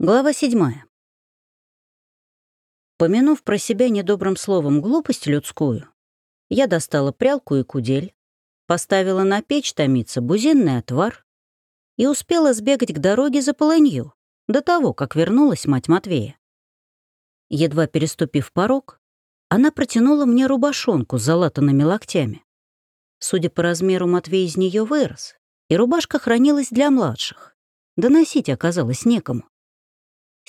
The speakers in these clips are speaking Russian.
Глава седьмая. Помянув про себя недобрым словом глупость людскую, я достала прялку и кудель, поставила на печь томиться бузинный отвар и успела сбегать к дороге за полынью до того, как вернулась мать Матвея. Едва переступив порог, она протянула мне рубашонку с залатанными локтями. Судя по размеру, Матвей из нее вырос, и рубашка хранилась для младших. Доносить оказалось некому.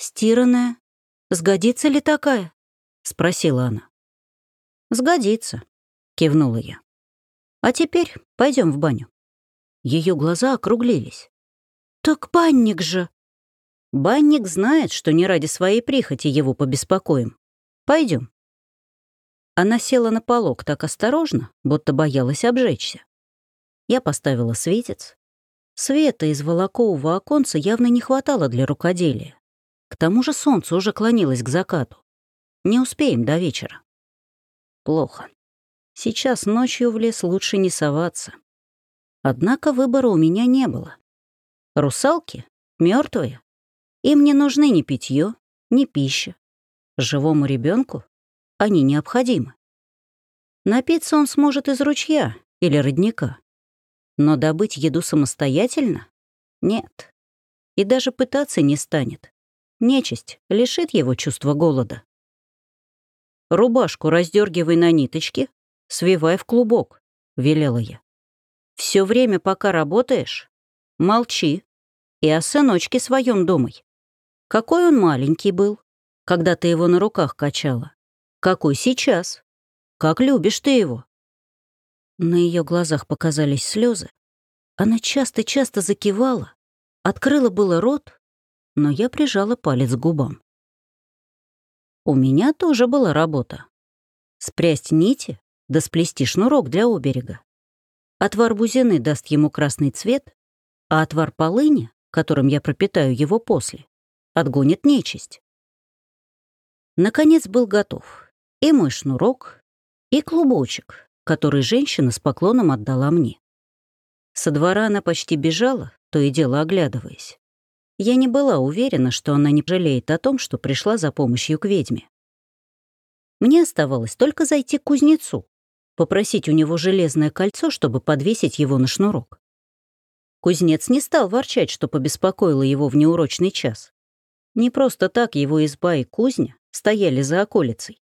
«Стиранная. Сгодится ли такая?» — спросила она. «Сгодится», — кивнула я. «А теперь пойдем в баню». Ее глаза округлились. «Так банник же!» «Банник знает, что не ради своей прихоти его побеспокоим. Пойдем. Она села на полок так осторожно, будто боялась обжечься. Я поставила светец. Света из волокового оконца явно не хватало для рукоделия. К тому же солнце уже клонилось к закату. Не успеем до вечера. Плохо. Сейчас ночью в лес лучше не соваться. Однако выбора у меня не было. Русалки мертвые. Им не нужны ни питье, ни пища. Живому ребенку они необходимы. Напиться он сможет из ручья или родника. Но добыть еду самостоятельно? Нет. И даже пытаться не станет. Нечисть лишит его чувства голода. «Рубашку раздергивай на ниточки, свивай в клубок», — велела я. Все время, пока работаешь, молчи и о сыночке своем думай. Какой он маленький был, когда ты его на руках качала. Какой сейчас? Как любишь ты его?» На ее глазах показались слезы. Она часто-часто закивала, открыла было рот, но я прижала палец к губам. У меня тоже была работа. Спрясть нити, да сплести шнурок для оберега. Отвар бузины даст ему красный цвет, а отвар полыни, которым я пропитаю его после, отгонит нечисть. Наконец был готов и мой шнурок, и клубочек, который женщина с поклоном отдала мне. Со двора она почти бежала, то и дело оглядываясь. Я не была уверена, что она не жалеет о том, что пришла за помощью к ведьме. Мне оставалось только зайти к кузнецу, попросить у него железное кольцо, чтобы подвесить его на шнурок. Кузнец не стал ворчать, что побеспокоило его в неурочный час. Не просто так его изба и кузня стояли за околицей.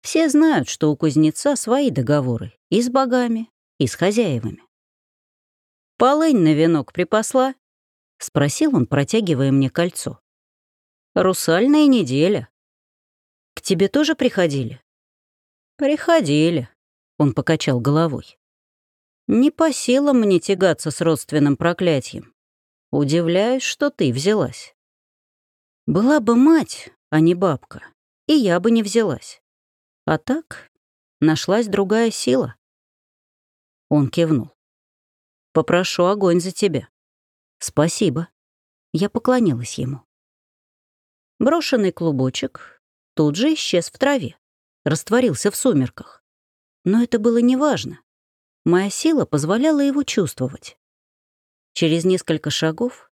Все знают, что у кузнеца свои договоры и с богами, и с хозяевами. «Полынь на венок припасла?» — спросил он, протягивая мне кольцо. «Русальная неделя. К тебе тоже приходили?» «Приходили», — он покачал головой. «Не по силам мне тягаться с родственным проклятием. Удивляюсь, что ты взялась. Была бы мать, а не бабка, и я бы не взялась. А так нашлась другая сила». Он кивнул. «Попрошу огонь за тебя». «Спасибо». Я поклонилась ему. Брошенный клубочек тут же исчез в траве, растворился в сумерках. Но это было неважно. Моя сила позволяла его чувствовать. Через несколько шагов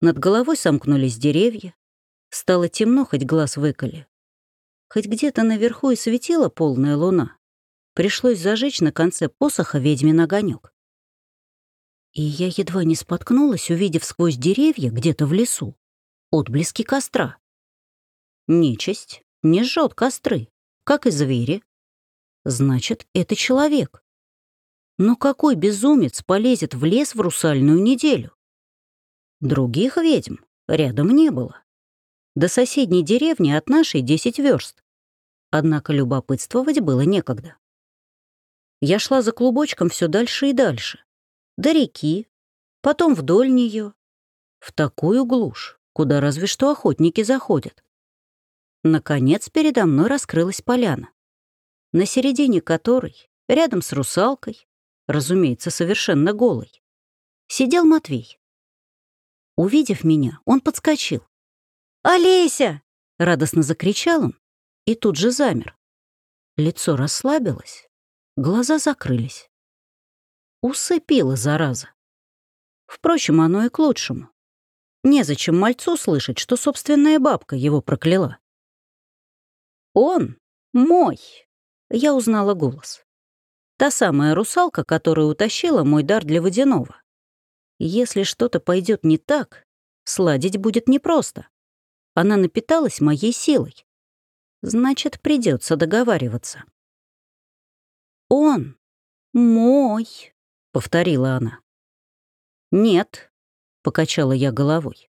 над головой сомкнулись деревья, стало темно, хоть глаз выколи. Хоть где-то наверху и светила полная луна, пришлось зажечь на конце посоха ведьмин огонек. И я едва не споткнулась, увидев сквозь деревья где-то в лесу отблески костра. Нечисть не жжет костры, как и звери. Значит, это человек. Но какой безумец полезет в лес в русальную неделю? Других ведьм рядом не было. До соседней деревни от нашей десять верст. Однако любопытствовать было некогда. Я шла за клубочком все дальше и дальше до реки, потом вдоль нее, в такую глушь, куда разве что охотники заходят. Наконец передо мной раскрылась поляна, на середине которой, рядом с русалкой, разумеется, совершенно голой, сидел Матвей. Увидев меня, он подскочил. «Олеся!» — радостно закричал он и тут же замер. Лицо расслабилось, глаза закрылись. Усыпила, зараза. Впрочем, оно и к лучшему. Незачем мальцу слышать, что собственная бабка его прокляла. «Он мой!» — я узнала голос. Та самая русалка, которая утащила мой дар для водяного. Если что-то пойдет не так, сладить будет непросто. Она напиталась моей силой. Значит, придется договариваться. «Он мой», — повторила она. «Нет», — покачала я головой.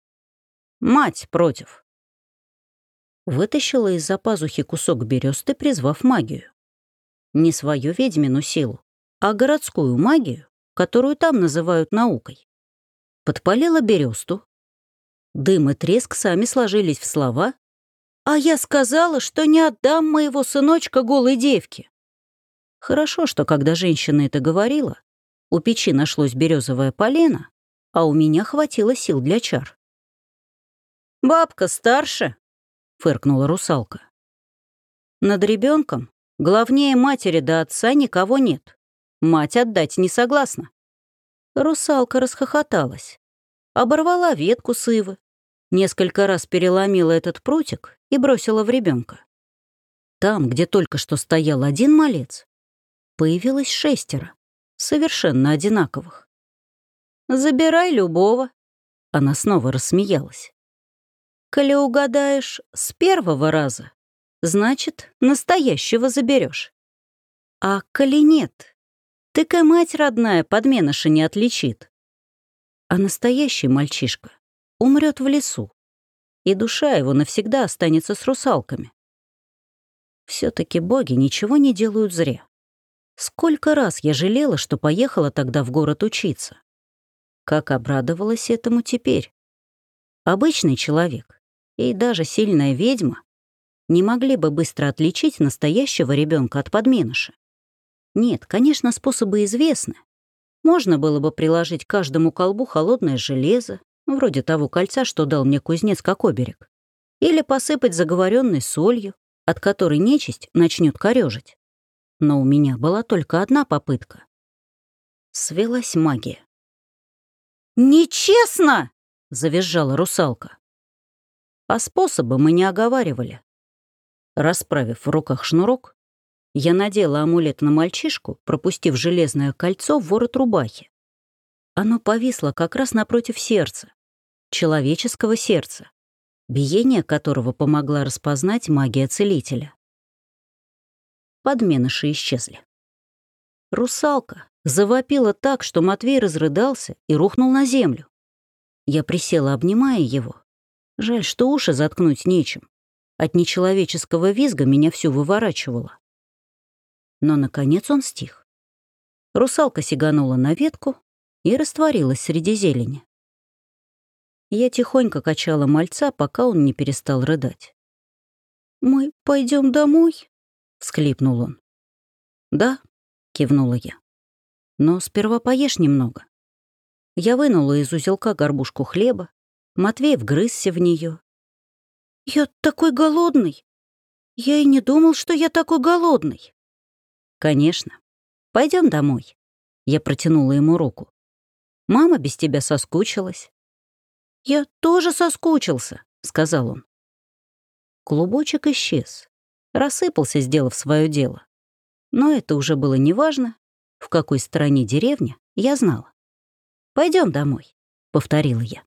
«Мать против». Вытащила из-за пазухи кусок бересты, призвав магию. Не свою ведьмину силу, а городскую магию, которую там называют наукой. Подпалила бересту. Дым и треск сами сложились в слова. «А я сказала, что не отдам моего сыночка голой девке». Хорошо, что когда женщина это говорила, у печи нашлось березовое полено, а у меня хватило сил для чар. «Бабка старше», — фыркнула русалка. «Над ребенком главнее матери до отца никого нет. Мать отдать не согласна». Русалка расхохоталась, оборвала ветку с ивы, несколько раз переломила этот прутик и бросила в ребенка. Там, где только что стоял один малец, появилось шестеро, совершенно одинаковых. «Забирай любого», — она снова рассмеялась. «Коли угадаешь с первого раза, значит, настоящего заберешь. А коли нет, так и мать родная подменыша не отличит. А настоящий мальчишка умрет в лесу, и душа его навсегда останется с русалками. все таки боги ничего не делают зря. Сколько раз я жалела, что поехала тогда в город учиться. Как обрадовалась этому теперь. Обычный человек и даже сильная ведьма не могли бы быстро отличить настоящего ребенка от подменыша. Нет, конечно, способы известны. Можно было бы приложить каждому колбу холодное железо, вроде того кольца, что дал мне кузнец как оберег, или посыпать заговоренной солью, от которой нечисть начнет корежить но у меня была только одна попытка. Свелась магия. «Нечестно!» — завизжала русалка. А способы мы не оговаривали. Расправив в руках шнурок, я надела амулет на мальчишку, пропустив железное кольцо в ворот рубахи. Оно повисло как раз напротив сердца, человеческого сердца, биение которого помогла распознать магия целителя подменыши исчезли. Русалка завопила так, что Матвей разрыдался и рухнул на землю. Я присела, обнимая его. Жаль, что уши заткнуть нечем. От нечеловеческого визга меня всю выворачивало. Но, наконец, он стих. Русалка сиганула на ветку и растворилась среди зелени. Я тихонько качала мальца, пока он не перестал рыдать. «Мы пойдем домой?» — всхлипнул он. «Да», — кивнула я. «Но сперва поешь немного». Я вынула из узелка горбушку хлеба, Матвей вгрызся в нее. «Я такой голодный! Я и не думал, что я такой голодный!» «Конечно. Пойдем домой». Я протянула ему руку. «Мама без тебя соскучилась». «Я тоже соскучился», — сказал он. Клубочек исчез рассыпался, сделав свое дело. Но это уже было неважно, в какой стороне деревня, я знала. Пойдем домой», — повторила я.